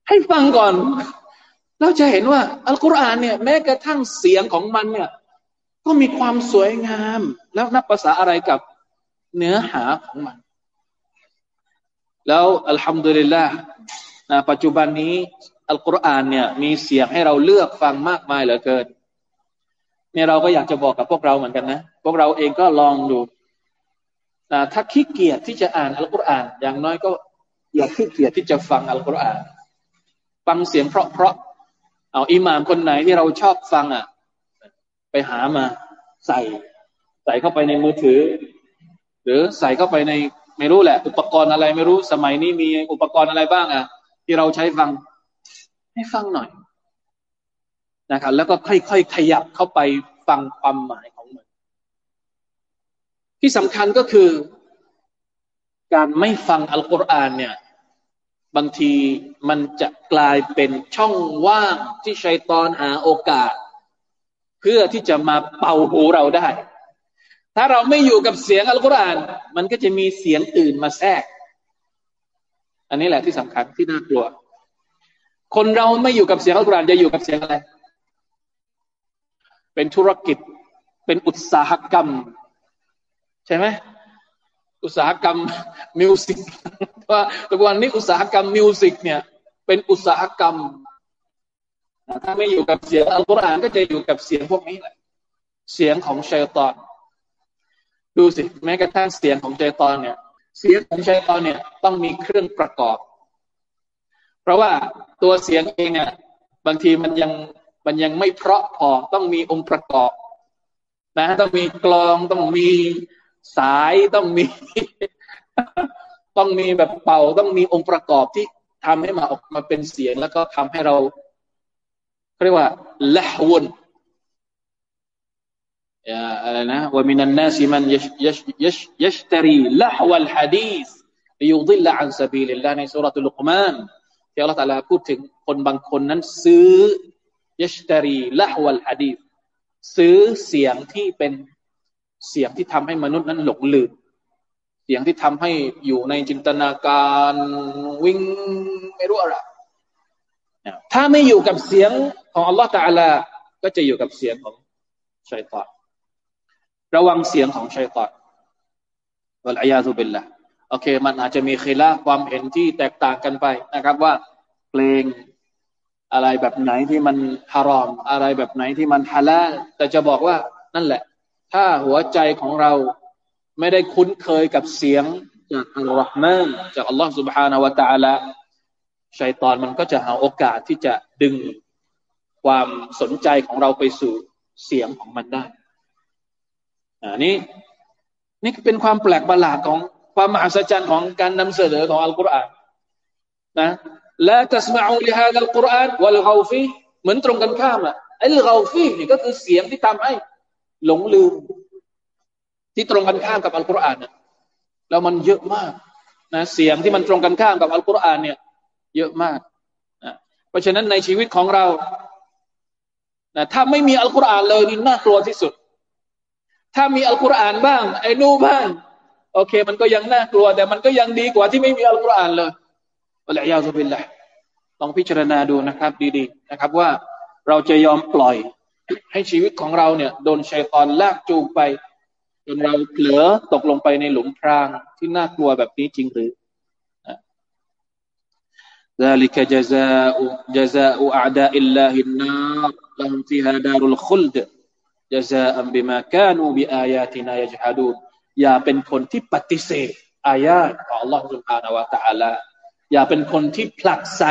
ให้ฟังก่อน เราจะเห็นว่าอัลกุรอานเนี่ยแม้กระทั่งเสียงของมันเนี่ย ก็มีความสวยงาม แล้วนับภาษาอะไรกับ เนื้อหาของมัน แล้วอัลฮัมดุลิลละนะปัจจุบันนี้อัลกุรอานเนี่ย มีเสียงให้เราเลือกฟังมากมายเหลือเกินเนี่ยเราก็อยากจะบอกกับพวกเราเหมือนกันนะ พวกเราเองก็ลองดูนะถ้าขี้เกียจที่จะอ่านอัลกุรอาน อย่างน้อยก็อย่าขี้เกียจที่จะฟังอัลกุรอาน ฟังเสียงเพราะๆเอาอิหม่ามคนไหนที่เราชอบฟังอะ ไปหามาใส่ ใส่เข้าไปในมือถือ หรือใส่เข้าไปในไม่รู้แหละ อุปกรณ์อะไรไม่รู้สมัยนี้มีอุปกรณ์อะไรบ้างอะ ที่เราใช้ฟัง ให้ฟังหน่อยนะครับแล้วก็ค่อยๆขยับเข้าไปฟังความหมายของมัน ที่สำคัญก็คือ การไม่ฟังอัลกุรอานเนี่ย บางทีมันจะกลายเป็นช่องว่างที่ชัยตอนหาโอกาส เพื่อที่จะมาเป่าหูเราได้ ถ้าเราไม่อยู่กับเสียงอัลกุรอาน มันก็จะมีเสียงอื่นมาแทรก อันนี้แหละที่สำคัญที่น่ากลัว คนเราไม่อยู่กับเสียงอัลกุรอานจะอยู่กับเสียงอะไร เป็นธุรกิจ เป็นอุตสาหกรรม ใช่ไหมอุตสาหกรรมmusic ว่าแต่วันนี้อุตสาหกรรม music เนี่ยเป็นอุตสาหกรรมถ้าไม่อยู่กับเสียงอัลกุรอานก็จะอยู่กับเสียงพวกนี้แหละ เสียงของชัยตอน ดูสิแม้กระทั่งเสียงของชัยตอนเนี่ย เสียงของชัยตอนเนี่ยต้องมีเครื่องประกอบ เพราะว่าตัวเสียงเองอะบางทีมันยังมันยังไม่เพราะพอต้องมีองค์ประกอบนะต้องมีกลองต้องมีสายต้องมี ต้องมีแบบเป่าต้องมีองค์ประกอบที่ทำให้มาออกมาเป็นเสียง แล้วก็ทำให้เราเรียกว่าละวน อะไรนะว่ามินันนาสิมันยชยชยชยชตรีละฮวัลฮะดีสยุดิลละอันซาบีลิลลาในสุรตุลุกมานที่อัลลอฮฺตาลาพูดถึงคนบางคนนั้นซื้อยชตรีละฮวัลฮะดีสซื้อเสียงที่เป็นเสียงที่ทำให้มนุษย์นั้นหลงลืมเสียงที่ทำให้อยู่ในจินตนาการวิ่งไม่รู้อะไรถ้าไม่อยู่กับเสียงของอัลลอฮฺตาลาก็จะอยู่กับเสียงของชัยตอน ระวังเสียงของชัยตอนวะลัยยาตุบิลละโอเค มันอาจจะมีคีลาความเห็นที่แตกต่างกันไปนะครับ ว่าเพลงอะไรแบบไหนที่มันฮารอม อะไรแบบไหนที่มันฮาลาแต่จะบอกว่านั่นแหละ ถ้าหัวใจของเราไม่ได้คุ้นเคยกับเสียงจากอัลลอฮ์มานจากอัลลอฮ์ سبحانه และ تعالى ชัยตอนมันก็จะหาโอกาสที่จะดึงความสนใจของเราไปสู่เสียงของมันได้ อันนี้นี่เป็นความแปลกประหลาดของความมหัศจรรย์ของการนำเสนอของอัลกุรอานนะละตัสมาอูลิฮาดัลกุรอานวัลกาฟีเหมือนตรงกันข้ามอะไอ้ลกาฟีนี่ก็คือเสียงที่ทำให้หลงลืม ที่ตรงกันข้ามกับอัลกุรอานเนี่ยแล้วมันเยอะมากนะเสียงที่มันตรงกันข้ามกับอัลกุรอานเนี่ย เยอะมากนะเพราะฉะนั้นในชีวิตของเรานะถ้าไม่มีอัลกุรอานเลยนี่น่ากลัวที่สุด ถ้ามีอัลกุรอานบ้าง ไอ้นู่บ้างโอเค มันก็ยังน่ากลัว แต่มันก็ยังดีกว่าที่ไม่มีอัลกุรอานเลยอัลลอฮฺยาซุบิลละลองพิจารณาดูนะครับ ดีๆนะครับ ว่าเราจะยอมปล่อย ให้ชีวิตของเราเนี่ยโดนชัยตอนลากจูงไปจนเราเผลอตกลงไปในหลุมพรางที่น่ากลัวแบบนี้จริงหรือ ذلك جزاء جزاء أعداء الله النار لهم فيها دار الخلد ยาซาอัมบิมากานูบิอายาตินายจฮาดูอย่าเป็นคนที่ปฏิเสธอายาของ Allah ตุบอานะวะตะ Taala อย่าเป็นคนที่ผลักไส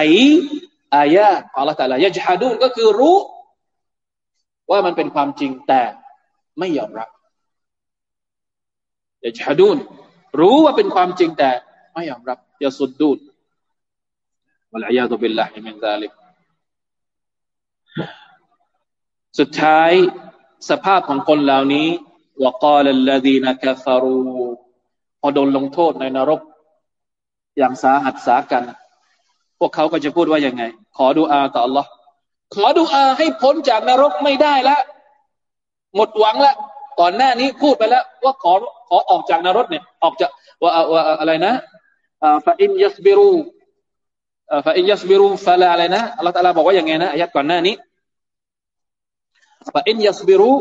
อายาของ Allah Taala ยาจฮาดูก็คือรู้ ว่ามันเป็นความจริงแต่ไม่ยอมรับยาจฮาดูนรู้ว่าเป็นความจริงแต่ไม่ยอมรับยาสุดดูนวะลัยยาตุบิลลาฮิมินซาลิกสุดท้าย สภาพของคนเหล่านี้ว่ากาลลดีนักฟารูพอโดนลงโทษในนรก อย่างสาหัสสากัน พวกเขาก็จะพูดว่าอย่างไง ขอดูอาต่อ Allah ขอดูอาให้พ้นจากนรกไม่ได้ละ หมดหวังละก่อนหน้านี้พูดไปแล้ว ว่าขอขอออกจากนรกเนี่ย ออกจากว่าว่าอะไรนะฟาอินยัสบิรูฟาอินยัสบิรูฟาลาอะไรนะอัลลอฮฺตะลาบอกว่าอย่างไงนะอายัดก่อนหน้านี้ ฟาอินยัสบิรู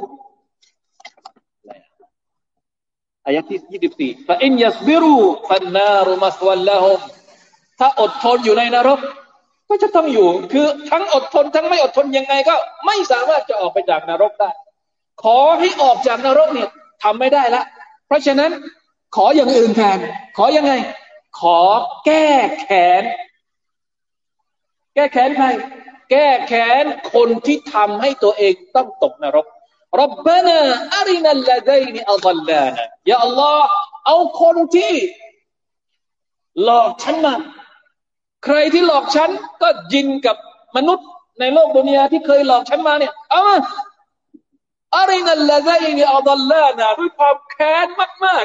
อายะที่ยี่สิบสี่ฟาอินยัสบิรูฟันนารุมัสวัลละฮุมถ้าอดทนอยู่ในนรก ก็จะต้องอยู่ คือทั้งอดทนทั้งไม่อดทนยังไงก็ ไม่สามารถจะออกไปจากนรกได้ ขอให้ออกจากนรกเนี่ยทำไม่ได้ละ เพราะฉะนั้นขออย่างอื่นแทน ขอยังไง ขอแก้แค้น แก้แค้นใคร แก้แค้นคนที่ทำให้ตัวเองต้องตกนรกรับบานาอารินัลลาดนีอัลลานะยาอัลลอฮ์เอาคนที่ หลอกฉันมาใครที่หลอกฉัน ก็ยินกับมนุษย์ในโลกดุนยาที่เคยหลอกฉันมาเนี่ย เอามาอารินัลลาดนีอัลลานะด้วยความแค้นมาก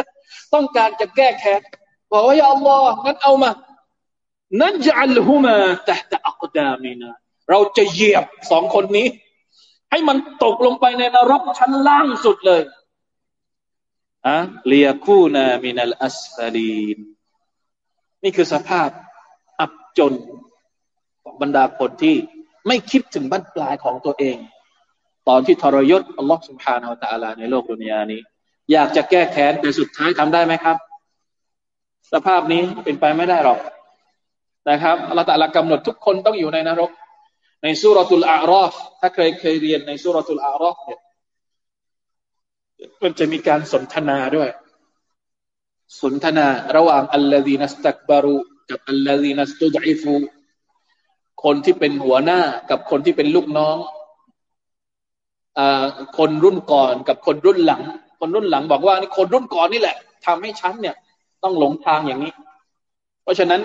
ๆ ต้องการจะแก้แค้นบอกว่ายาอัลลอฮ์งั้นเอามา นัจอัลฮุมาตะตะอักดามินาเราจะเหยียบสองคนนี้ ให้มันตกลงไปในนรกชั้นล่างสุดเลยอะเลียคูนามินัลอัสฟาลีนนี่คือสภาพอับจนของบรรดาคนที่ไม่คิดถึงบั้นปลายของตัวเอง ตอนที่ทรยศอัลลอฮฺสุบฮานาอัลตะอลาในโลกดุนยานี้ อยากจะแก้แค้นแต่สุดท้ายทำได้ไหมครับ สภาพนี้เป็นไปไม่ได้หรอก นะครับอัลลอฮฺตะลากำหนดทุกคนต้องอยู่ในนรก ในสุรทูลอารอฟถ้าเคยเคยเรียนในสุรทูลอารอฟเนี่ยมันจะมีการสนทนาด้วย สนทนาระหว่างอัลลอฮีนัสตักบารุกับอัลลอฮีนัสตุดอิฟูคนที่เป็นหัวหน้ากับคนที่เป็นลูกน้องอคนรุ่นก่อนกับคนรุ่นหลัง คนรุ่นหลังบอกว่านี่คนรุ่นก่อนนี่แหละทำให้ฉันเนี่ย ต้องหลงทางอย่างนี้ เพราะฉะนั้น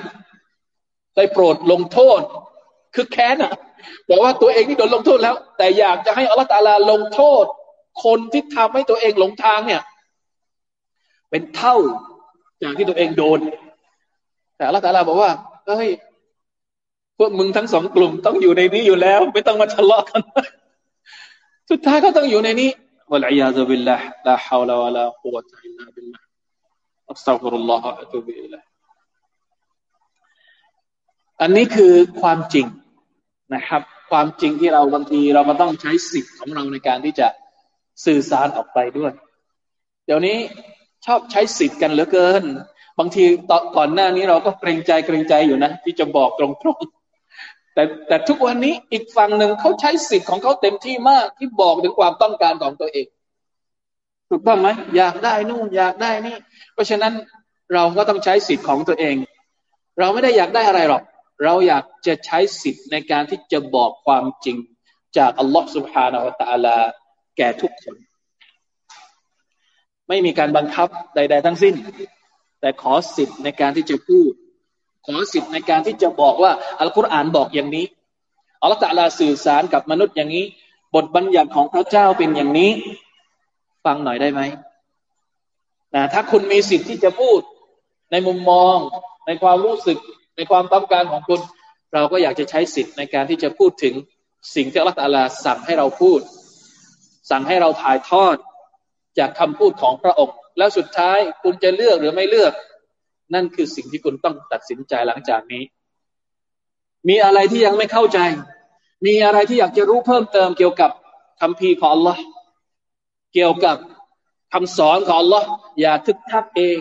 ได้โปรดลงโทษ คือแค้นอะบอกว่าตัวเองนี่โดนลงโทษแล้ว แต่อยากจะให้อัลลอฮฺตาลาลงโทษ คนที่ทำให้ตัวเองหลงทางเนี่ย เป็นเท่าจากที่ตัวเองโดน แต่อัลลอฮฺตาลาบอกว่าเฮ้ยพวกมึงทั้งสองกลุ่มต้องอยู่ในนี้อยู่แล้ว ไม่ต้องมาทะเลาะกัน สุดท้ายก็ต้องอยู่ในนี้วะลัยยาซุบิลลาห์ลาฮาวลาวะลากุวะตะอิลลาบิลลาห์อัสตัฆฟิรุลลอฮะอะตูบิอิลัย อันนี้คือความจริงนะครับ ความจริงที่เราบางทีเราก็ต้องใช้สิทธิ์ของเราในการที่จะสื่อสารออกไปด้วย เดี๋ยวนี้ชอบใช้สิทธิ์กันเหลือเกิน บางทีตอนก่อนหน้านี้เราก็เกรงใจเกรงใจอยู่นะ ที่จะบอกตรงๆแต่แต่ทุกวันนี้อีกฝั่งหนึ่งเขาใช้สิทธิ์ของเขาเต็มที่มากที่บอกถึงความต้องการของตัวเอง ถูกต้องไหมอยากได้นู่นอยากได้นี่ เพราะฉะนั้นเราก็ต้องใช้สิทธิ์ของตัวเอง เราไม่ได้อยากได้อะไรหรอก เราอยากจะใช้สิทธิ์ในการที่จะบอกความจริงจากอัลลอฮฺสุบฮานาอัตาลาแก่ทุกคน ไม่มีการบังคับใด ๆ ทั้งสิ้น แต่ขอสิทธิ์ในการที่จะพูด ขอสิทธิ์ในการที่จะบอกว่าอัลกุรอานบอกอย่างนี้อัลลอฮฺตาลาสื่อสารกับมนุษย์อย่างนี้ บทบัญญัติของพระเจ้าเป็นอย่างนี้ ฟังหน่อยได้ไหมนะถ้าคุณมีสิทธิ์ที่จะพูดในมุมมองในความรู้สึก ในความต้องการของคุณ เราก็อยากจะใช้สิทธิ์ในการที่จะพูดถึงสิ่งที่อัลลอฮฺตะลาสั่งให้เราพูด สั่งให้เราถ่ายทอดจากคำพูดของพระองค์ แล้วสุดท้ายคุณจะเลือกหรือไม่เลือก นั่นคือสิ่งที่คุณต้องตัดสินใจหลังจากนี้ มีอะไรที่ยังไม่เข้าใจ มีอะไรที่อยากจะรู้เพิ่มเติมเกี่ยวกับคำพีของ Allah เกี่ยวกับคำสอนของ Allah อย่าทึกทักเอง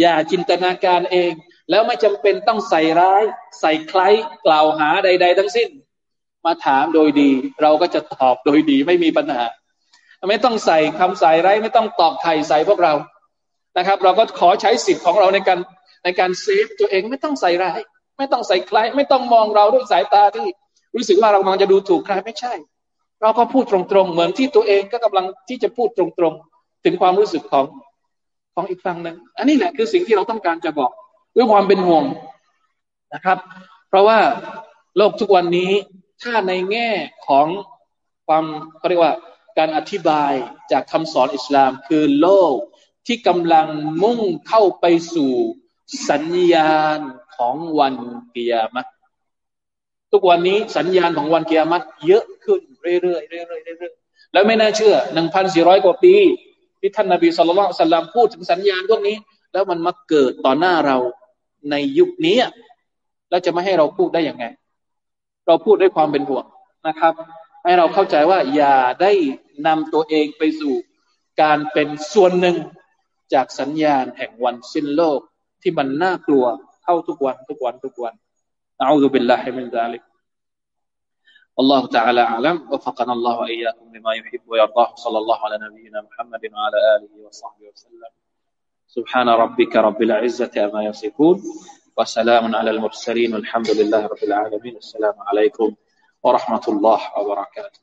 อย่าจินตนาการเอง แล้วไม่จำเป็นต้องใส่ร้าย ใส่ใครกล่าวหาใด ๆ ทั้งสิ้น มาถามโดยดี เราก็จะตอบโดยดีไม่มีปัญหา ไม่ต้องใส่คำใส่ไรไม่ต้องตอกไข่ใส่พวกเรานะครับ เราก็ขอใช้สิทธิ์ของเราในการในการเซฟตัวเองไม่ต้องใส่ร้าย ไม่ต้องใส่ใครไม่ต้องมองเราด้วยสายตาที่รู้สึกว่าเรากำลังจะดูถูกใครไม่ใช่ เราก็พูดตรงๆ เหมือนที่ตัวเองก็กำลังที่จะพูดตรงๆ ถึงความรู้สึกของของอีกฝั่งหนึ่งอันนี้แหละคือสิ่งที่เราต้องการจะบอก ด้วยความเป็นห่วงนะครับ เพราะว่าโลกทุกวันนี้ถ้าในแง่ของความเขาเรียกว่าการอธิบายจากคำสอนอิสลาม คือโลกที่กำลังมุ่งเข้าไปสู่สัญญาณของวันเกียรติทุกวันนี้สัญญาณของวันเกียรติเยอะขึ้นเรื่อยๆเรื่อยๆเรื่อยๆแล้วไม่น่าเชื่อหนึ่งพันสี่ร้อยกว่าปีที่ท่านนาบีสุลต่านสัลลัมพูดถึงสัญญาณพวกนี้ แล้วมันมาเกิดต่อหน้าเรา ในยุคนี้แล้วจะไม่ให้เราพูดได้ยังไง เราพูดด้วยความเป็นห่วงนะครับให้เราเข้าใจว่าอย่าได้นำตัวเองไปสู่การเป็นส่วนหนึ่งจากสัญญาณแห่งวันสิ้นโลกที่มันน่ากลัวเข้าทุกวันทุกวันทุกวันอูซุบิลลาฮิมินซาลิก والله تعالى أعلم وفقنا الله وإياكم لما يحب ويرضاه صلى الله على نبينا محمد وعلى آله وصحبه وسلم سبحان ربك رب العزة أما يصفون وسلام على المرسلين والحمد لله رب العالمين. السلام عليكم ورحمة الله وبركاته.